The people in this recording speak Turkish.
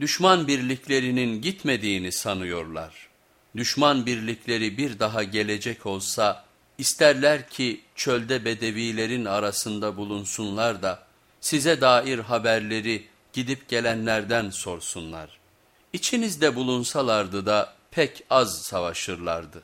Düşman birliklerinin gitmediğini sanıyorlar. Düşman birlikleri bir daha gelecek olsa isterler ki çölde bedevilerin arasında bulunsunlar da size dair haberleri gidip gelenlerden sorsunlar. İçinizde bulunsalardı da pek az savaşırlardı.